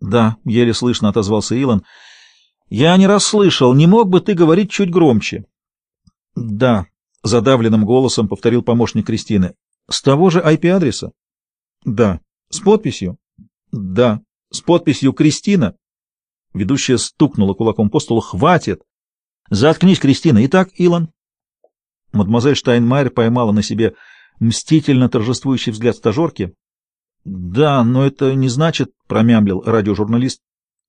Да, еле слышно отозвался Илон. Я не расслышал. Не мог бы ты говорить чуть громче? Да, задавленным голосом повторил помощник Кристины. С того же IP-адреса? Да. С подписью? Да. С подписью Кристина? Ведущая стукнула кулаком по столу. Хватит! Заткнись, Кристина. Итак, Илон. Мадемуазель Штайнмайер поймала на себе мстительно торжествующий взгляд стажерки. Да, но это не значит, промямлил радиожурналист.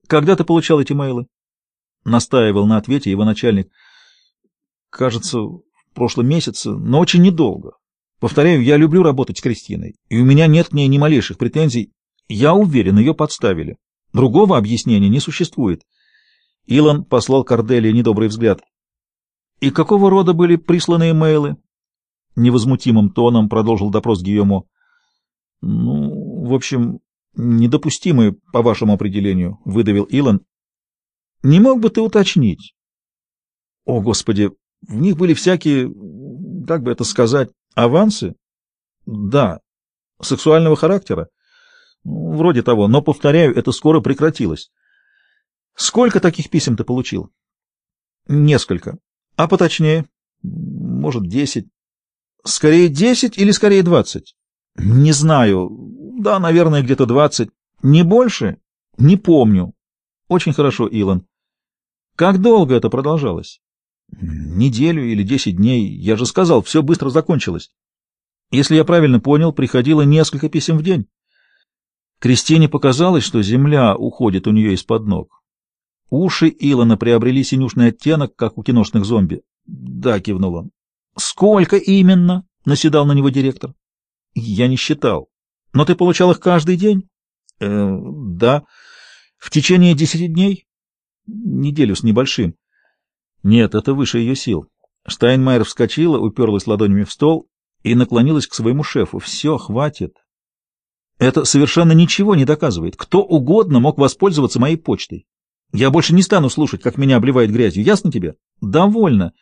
Когда ты получал эти мейлы? Настаивал на ответе его начальник. Кажется, в прошлом месяце, но очень недолго. Повторяю, я люблю работать с Кристиной, и у меня нет к ней ни малейших претензий. Я уверен, ее подставили. Другого объяснения не существует. Илон послал Корделии недобрый взгляд. «И какого рода были присланы мейлы?» Невозмутимым тоном продолжил допрос Гийомо. «Ну, в общем, недопустимые, по вашему определению», — выдавил Илон. «Не мог бы ты уточнить?» «О, Господи, в них были всякие, как бы это сказать, авансы?» «Да. Сексуального характера?» «Вроде того, но, повторяю, это скоро прекратилось». «Сколько таких писем ты получил?» «Несколько. А поточнее?» «Может, десять». «Скорее десять или скорее двадцать?» Не знаю. Да, наверное, где-то двадцать. Не больше? Не помню. Очень хорошо, Илон. Как долго это продолжалось? Неделю или десять дней. Я же сказал, все быстро закончилось. Если я правильно понял, приходило несколько писем в день. Кристине показалось, что земля уходит у нее из-под ног. Уши Илона приобрели синюшный оттенок, как у киношных зомби. Да, кивнул он. Сколько именно? Наседал на него директор. Я не считал. Но ты получал их каждый день? Э, да. В течение десяти дней? Неделю с небольшим. Нет, это выше ее сил. Штайнмайер вскочила, уперлась ладонями в стол и наклонилась к своему шефу. Все, хватит. Это совершенно ничего не доказывает. Кто угодно мог воспользоваться моей почтой. Я больше не стану слушать, как меня обливает грязью. Ясно тебе? Довольно.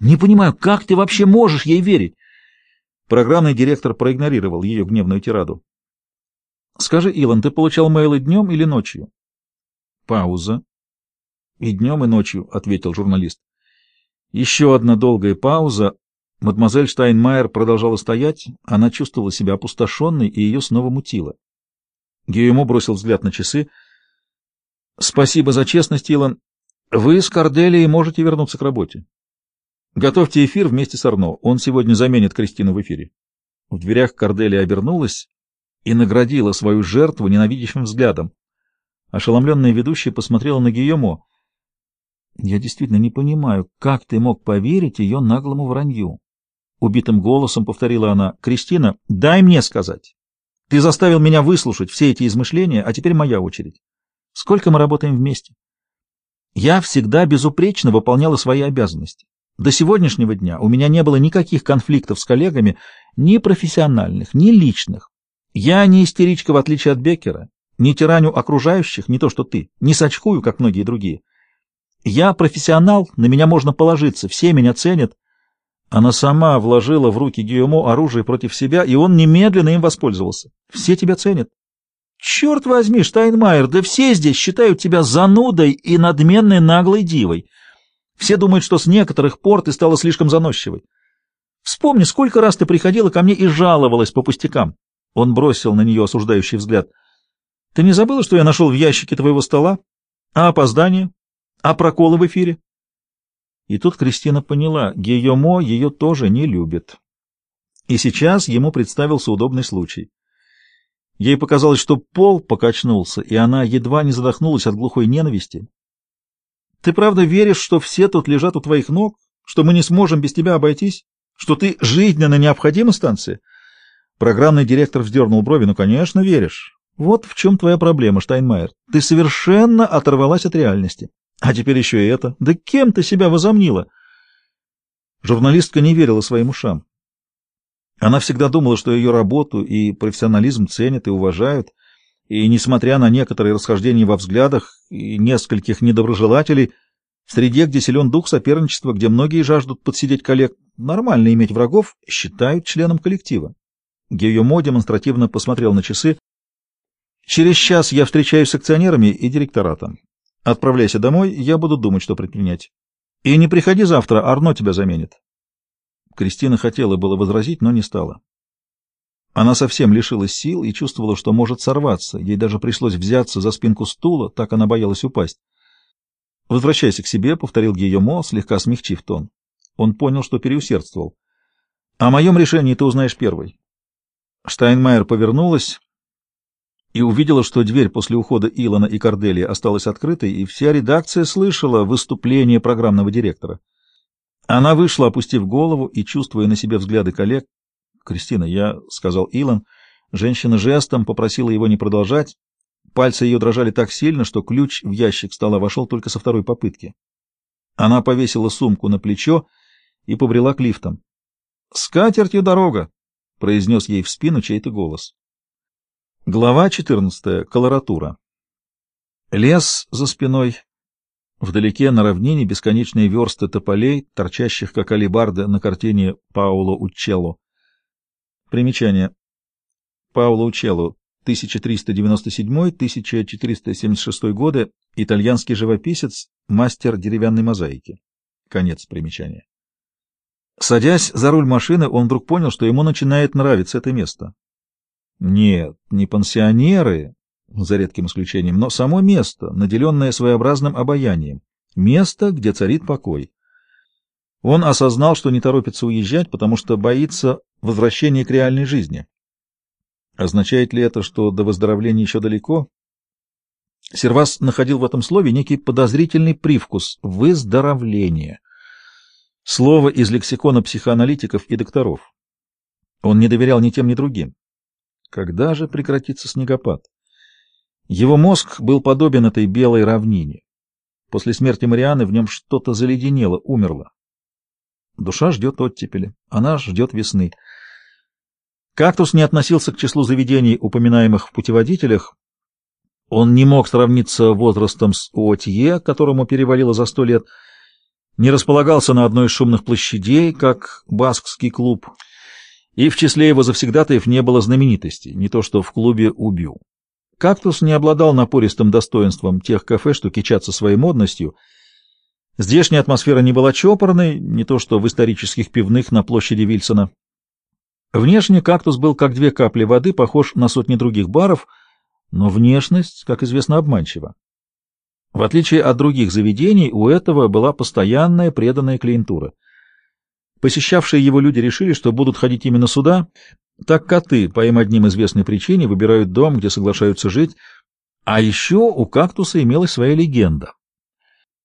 Не понимаю, как ты вообще можешь ей верить? Программный директор проигнорировал ее гневную тираду. «Скажи, Илон, ты получал мейлы днем или ночью?» Пауза. «И днем, и ночью», — ответил журналист. Еще одна долгая пауза. Мадемуазель Штайнмайер продолжала стоять. Она чувствовала себя опустошенной, и ее снова мутило. Гийомо бросил взгляд на часы. «Спасибо за честность, Илон. Вы с Корделией можете вернуться к работе. Готовьте эфир вместе с Арно. Он сегодня заменит Кристину в эфире. В дверях Корделия обернулась и наградила свою жертву ненавидящим взглядом. Ошеломленная ведущая посмотрела на Гийомо. «Я действительно не понимаю, как ты мог поверить ее наглому вранью?» Убитым голосом повторила она. «Кристина, дай мне сказать. Ты заставил меня выслушать все эти измышления, а теперь моя очередь. Сколько мы работаем вместе?» «Я всегда безупречно выполняла свои обязанности. До сегодняшнего дня у меня не было никаких конфликтов с коллегами, ни профессиональных, ни личных. Я не истеричка, в отличие от Беккера, не тираню окружающих, не то что ты, не сочкую, как многие другие. Я профессионал, на меня можно положиться, все меня ценят. Она сама вложила в руки Гийомо оружие против себя, и он немедленно им воспользовался. Все тебя ценят. Черт возьми, Штайнмайер, да все здесь считают тебя занудой и надменной наглой дивой. Все думают, что с некоторых пор ты стала слишком заносчивой. Вспомни, сколько раз ты приходила ко мне и жаловалась по пустякам. Он бросил на нее осуждающий взгляд. Ты не забыла, что я нашел в ящике твоего стола? А опоздание? А проколы в эфире? И тут Кристина поняла, Гийомо ее тоже не любит. И сейчас ему представился удобный случай. Ей показалось, что пол покачнулся, и она едва не задохнулась от глухой ненависти. Ты правда веришь, что все тут лежат у твоих ног, что мы не сможем без тебя обойтись, что ты жизненно необходима станции? Программный директор вздернул брови. Ну, конечно, веришь. Вот в чем твоя проблема, Штайнмайер. Ты совершенно оторвалась от реальности. А теперь еще и это. Да кем ты себя возомнила? Журналистка не верила своим ушам. Она всегда думала, что ее работу и профессионализм ценят и уважают, и, несмотря на некоторые расхождения во взглядах и нескольких недоброжелателей, в среде, где силен дух соперничества, где многие жаждут подсидеть коллег, нормально иметь врагов, считают членом коллектива. Гийомо демонстративно посмотрел на часы. Через час я встречаюсь с акционерами и директоратом. Отправляйся домой, я буду думать, что предпринять. И не приходи завтра, Арно тебя заменит. Кристина хотела было возразить, но не стала. Она совсем лишилась сил и чувствовала, что может сорваться. Ей даже пришлось взяться за спинку стула, так она боялась упасть. «Возвращайся к себе», — повторил Гийомо, слегка смягчив тон. Он понял, что переусердствовал. «О моем решении ты узнаешь первой». Штайнмайер повернулась и увидела, что дверь после ухода Илона и Корделии осталась открытой, и вся редакция слышала выступление программного директора. Она вышла, опустив голову и чувствуя на себе взгляды коллег. «Кристина, я...» — сказал Илон. Женщина жестом попросила его не продолжать. Пальцы ее дрожали так сильно, что ключ в ящик стола вошел только со второй попытки. Она повесила сумку на плечо и побрела к лифтам. «С катертью дорога!» — произнес ей в спину чей-то голос. Глава 14. Колоратура. Лес за спиной. Вдалеке на равнине бесконечные версты тополей, торчащих как алибарды на картине Пауло Учелло. Примечание. Пауло Учелло, 1397-1476 годы, итальянский живописец, мастер деревянной мозаики. Конец примечания. Садясь за руль машины, он вдруг понял, что ему начинает нравиться это место. Нет, не пансионеры, за редким исключением, но само место, наделенное своеобразным обаянием. Место, где царит покой. Он осознал, что не торопится уезжать, потому что боится возвращения к реальной жизни. Означает ли это, что до выздоровления еще далеко? Сервас находил в этом слове некий подозрительный привкус «выздоровление». Слово из лексикона психоаналитиков и докторов. Он не доверял ни тем, ни другим. Когда же прекратится снегопад? Его мозг был подобен этой белой равнине. После смерти Марианы в нем что-то заледенело, умерло. Душа ждет оттепели, она ждет весны. Кактус не относился к числу заведений, упоминаемых в путеводителях. Он не мог сравниться возрастом с Уотье, которому перевалило за сто лет, не располагался на одной из шумных площадей, как баскский клуб, и в числе его завсегдатаев не было знаменитостей, не то что в клубе «Убью». Кактус не обладал напористым достоинством тех кафе, что кичатся своей модностью. Здешняя атмосфера не была чопорной, не то что в исторических пивных на площади Вильсона. Внешне кактус был как две капли воды, похож на сотни других баров, но внешность, как известно, обманчива. В отличие от других заведений, у этого была постоянная преданная клиентура. Посещавшие его люди решили, что будут ходить именно сюда, так коты по им одним известной причине выбирают дом, где соглашаются жить, а еще у кактуса имелась своя легенда.